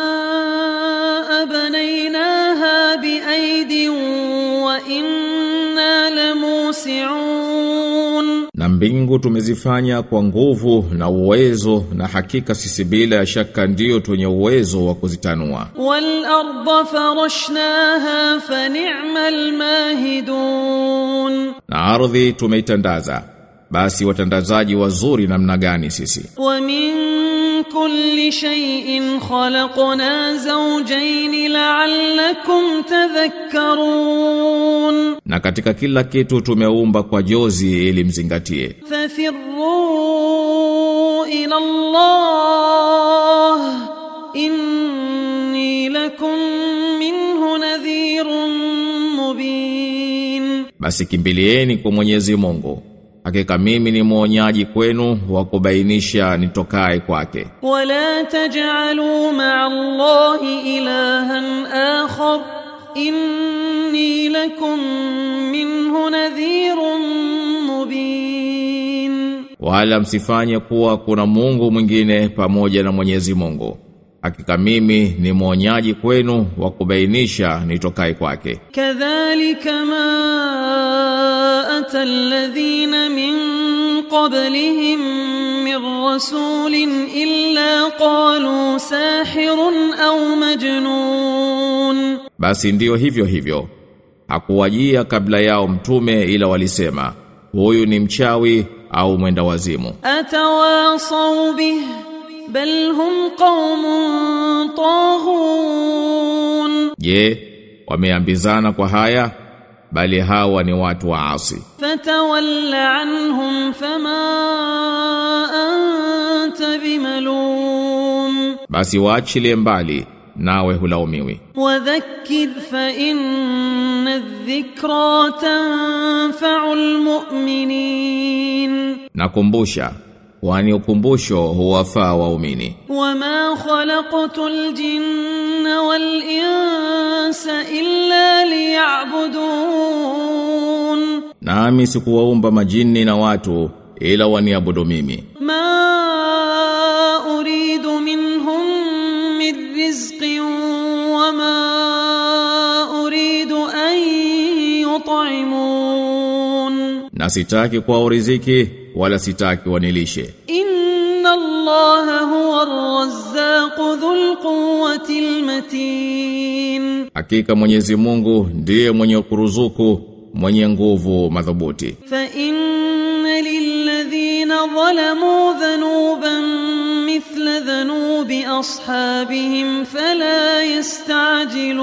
والسماء بنيناها بأيد وإنا لموسعون Na mbingu tumezifanya kwa nguvu na uwezo na hakika sisi bila ya shaka ndio twenye uwezo wa kuzitanua. والأرض فرشناها فنعم الماهدون Na ardhi tumeitandaza. basi watandazaji wazuri namna gani sisi? Wa min kulli shay'in khalaqna zawjayn la'allakum tadhakkarun. Na katika kila kitu tumeumba kwa jozi ili mzingatie. Fafirru ila Allah inni lakum minhu nadhirun mubin. Basi kimbilieni kwa Mwenyezi Mungu. Hakika mimi ni mwonyaji kwenu wa kubainisha nitokae kwake. Wala taj'alu ma'a Allahi ilahan akhar inni lakum minhu nadhirun mubin, wala msifanye kuwa kuna Mungu mwingine pamoja na Mwenyezi Mungu. Hakika mimi ni mwonyaji kwenu wa kubainisha nitokae kwake. Kadhalika ma أتى الذين من قبلهم من رسول إلا قالوا ساحر أو مجنون Basi ndiyo hivyo hivyo. Hakuwajia kabla yao mtume ila walisema, huyu ni mchawi au mwenda wazimu. أتواصوا به بل هم قوم طاغون Je, wameambizana kwa haya? bali hawa ni watu waasi. Fatawalla anhum fama anta bimalum, basi waachilie mbali nawe hulaumiwi. Wadhakkir fa inna dhikra tanfa'u almu'minin, nakumbusha kwani ukumbusho huwafaa waumini. Wama khalaqtul jinna wal insa nami sikuwaumba majini na watu ila waniabudu mimi. Ma uridu minhum min rizqi wa ma uridu an yut'imun. Na sitaki kwa riziki wala sitaki wanilishe. Inna allaha huwa arrazzaqu dhul quwwati al-matin. Hakika mwenyezi Mungu ndiye mwenye kuruzuku mwenye nguvu madhubuti. Fa inna lilladhina zalamu dhanuban mithla dhanubi ashabihim fala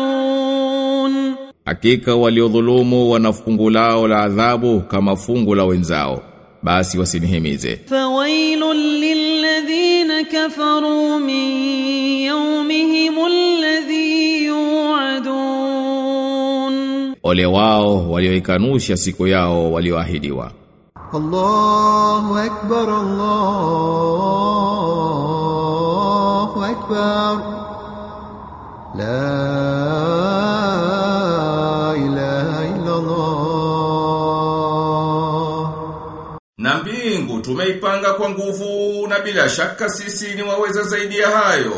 yastajilun, hakika waliodhulumu wana fungu lao la adhabu kama fungu la wenzao, basi wasinihimize. Fawailul lilladhina kafaru min yawmihimul ole wao walioikanusha siku yao walioahidiwa. Allahu akbar Allahu akbar. La ilaha illa Allah Na mbingu tumeipanga kwa nguvu na bila shaka sisi ni waweza zaidi ya hayo.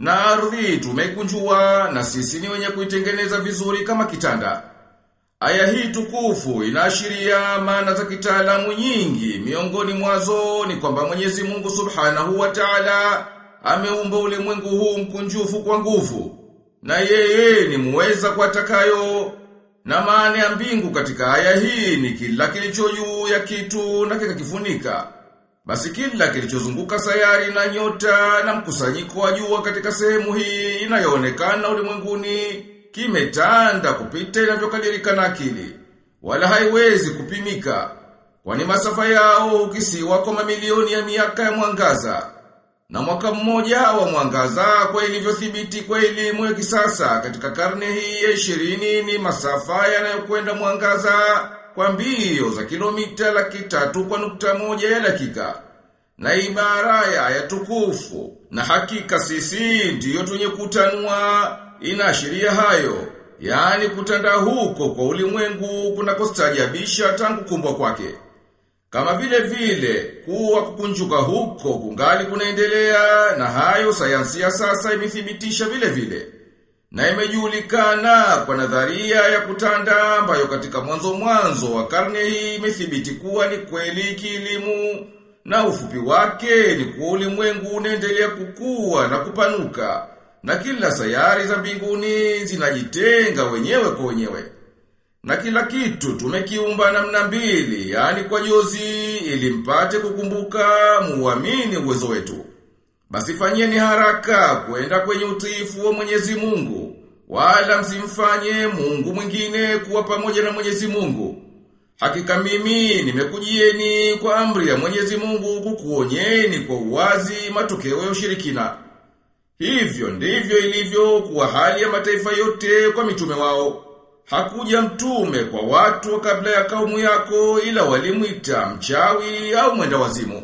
Na ardhi tumekunjua na sisi ni wenye kuitengeneza vizuri kama kitanda. Aya hii tukufu inaashiria maana za kitaalamu nyingi miongoni mwazo ni kwamba Mwenyezi Mungu Subhanahu wa Ta'ala ameumba ulimwengu huu mkunjufu kwa nguvu. Na yeye ni muweza kwa takayo na maana ya mbingu katika aya hii ni kila kilicho juu ya kitu na kikakifunika. Basi kila kilichozunguka sayari na nyota na mkusanyiko wa jua katika sehemu hii inayoonekana ulimwenguni kimetanda kupita inavyokadirika na akili. Wala haiwezi kupimika. Kwani masafa yao ukisiwa kwa mamilioni ya miaka ya mwangaza. Na mwaka mmoja wa mwangaza kwa ilivyothibiti kwa elimu ya kisasa katika karne hii ya ishirini ni masafa yanayokwenda mwangaza kwa mbio za kilomita laki tatu kwa nukta moja ya dakika. Na ibara ya tukufu na hakika sisi ndiyo tunye kutanua inaashiria hayo. yani kutanda huko kwa ulimwengu kuna kustajabisha tangu kumbwa kwake. Kama vile vile kuwa kukunjuka huko kungali kunaendelea na hayo sayansi ya sasa imethibitisha vile vile. Na imejulikana kwa nadharia ya kutanda ambayo katika mwanzo mwanzo wa karne hii imethibiti kuwa ni kweli kilimu na ufupi wake ni kuwa ulimwengu unaendelea kukua na kupanuka na kila sayari za mbinguni zinajitenga wenyewe kwa wenyewe. Na kila kitu tumekiumba namna mbili, yani kwa jozi ili mpate kukumbuka muamini uwezo wetu. Basi fanyeni haraka kwenda kwenye utiifu wa Mwenyezi Mungu, wala msimfanye Mungu mwingine kuwa pamoja na Mwenyezi Mungu. Hakika mimi nimekujieni kwa amri ya Mwenyezi Mungu kukuonyeni kwa uwazi matokeo ya ushirikina. Hivyo ndivyo ilivyo kuwa hali ya mataifa yote kwa mitume wao. Hakuja mtume kwa watu wa kabla ya kaumu yako ila walimwita mchawi au mwenda wazimu.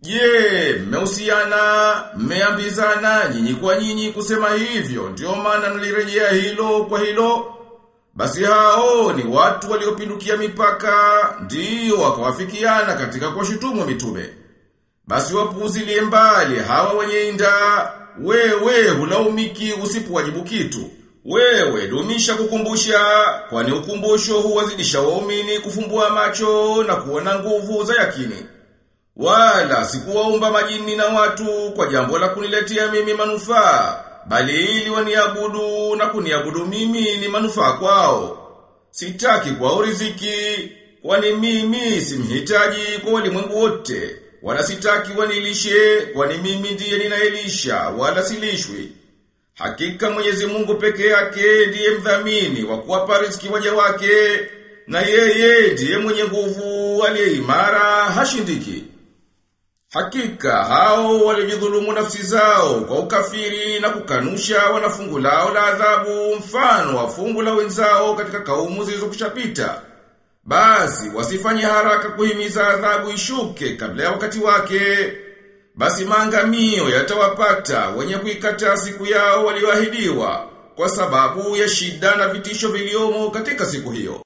Je, mmeusiana, mmeambizana nyinyi kwa nyinyi kusema hivyo, ndio maana nalirejea hilo kwa hilo. Basi hao ni watu waliopindukia mipaka, ndio wakawafikiana katika kuwashutumu mitume. Basi wapuuzilie mbali hawa wenye inda, wewe hulaumiki usipowajibu kitu. Wewe dumisha kukumbusha, kwani ukumbusho huwazidisha waumini kufumbua macho na kuona nguvu za yakini. Wala sikuwaumba majini na watu kwa jambo la kuniletea mimi manufaa, bali ili waniabudu na kuniabudu mimi ni manufaa kwao. Sitaki kwa riziki, kwani mimi simhitaji kwa walimwengu wote, wala sitaki wanilishe, kwani mimi ndiye ninaelisha, wala silishwi. Hakika Mwenyezi Mungu peke yake ndiye mdhamini wa kuwapa riziki waja wake, na yeye ndiye mwenye nguvu aliye imara hashindiki. Hakika hao walijidhulumu nafsi zao kwa ukafiri na kukanusha wanafungu lao la adhabu mfano wa fungu la wenzao katika kaumu zilizokushapita. Basi wasifanye haraka kuhimiza adhabu ishuke kabla ya wakati wake. Basi maangamio yatawapata wenye kuikataa siku yao walioahidiwa kwa sababu ya shida na vitisho viliomo katika siku hiyo.